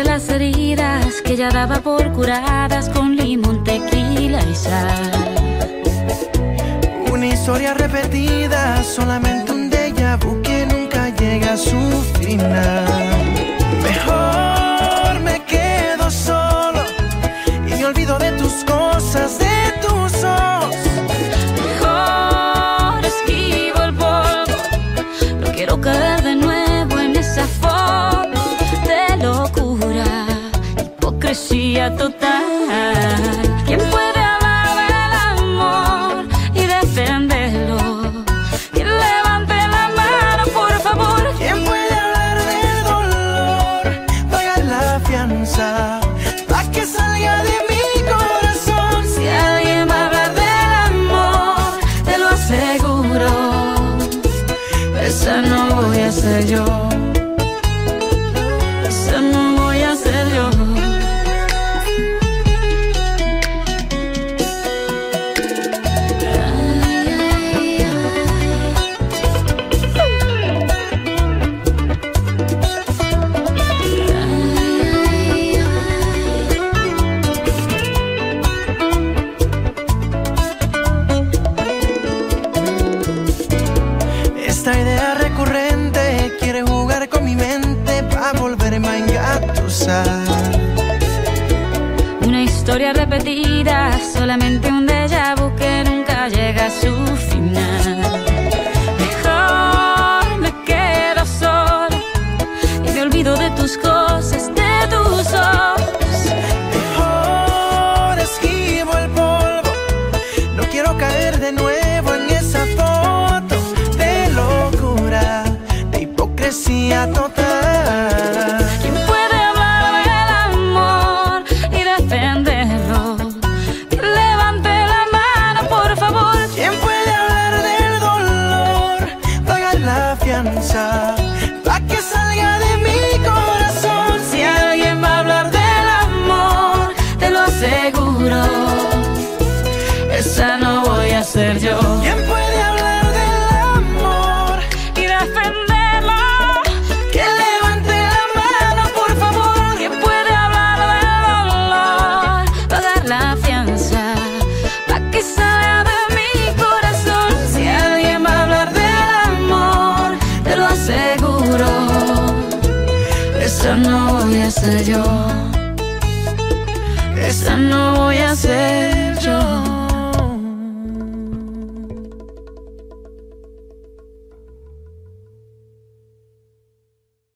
de las heridas que ya daba por curadas con limón, tequila y sal. Una historia repetida, solamente un déjà vu que nunca llega a su final. Mejor me quedo solo y me olvido de tus cosas, de hipocresía total. ¿Quién puede hablar del amor y defenderlo? Que levante la mano, por favor. ¿Quién puede hablar del dolor? Paga la fianza pa' que salga de mi corazón. Si alguien va a hablar del amor, te lo aseguro. Esa no voy a ser yo. Una historia repetida, solamente un déjà vu que nunca llega a su final. Mejor me quedo solo y me olvido de tus cosas, de tus ojos. Mejor esquivo el polvo. No quiero caer de nuevo en esa foto de locura, de hipocresía total. Fianza pa' que salga de mi corazón. Si alguien va a hablar del amor, te lo aseguro. Esa no voy a ser yo. Esa no voy a ser yo. Esa no voy a ser yo.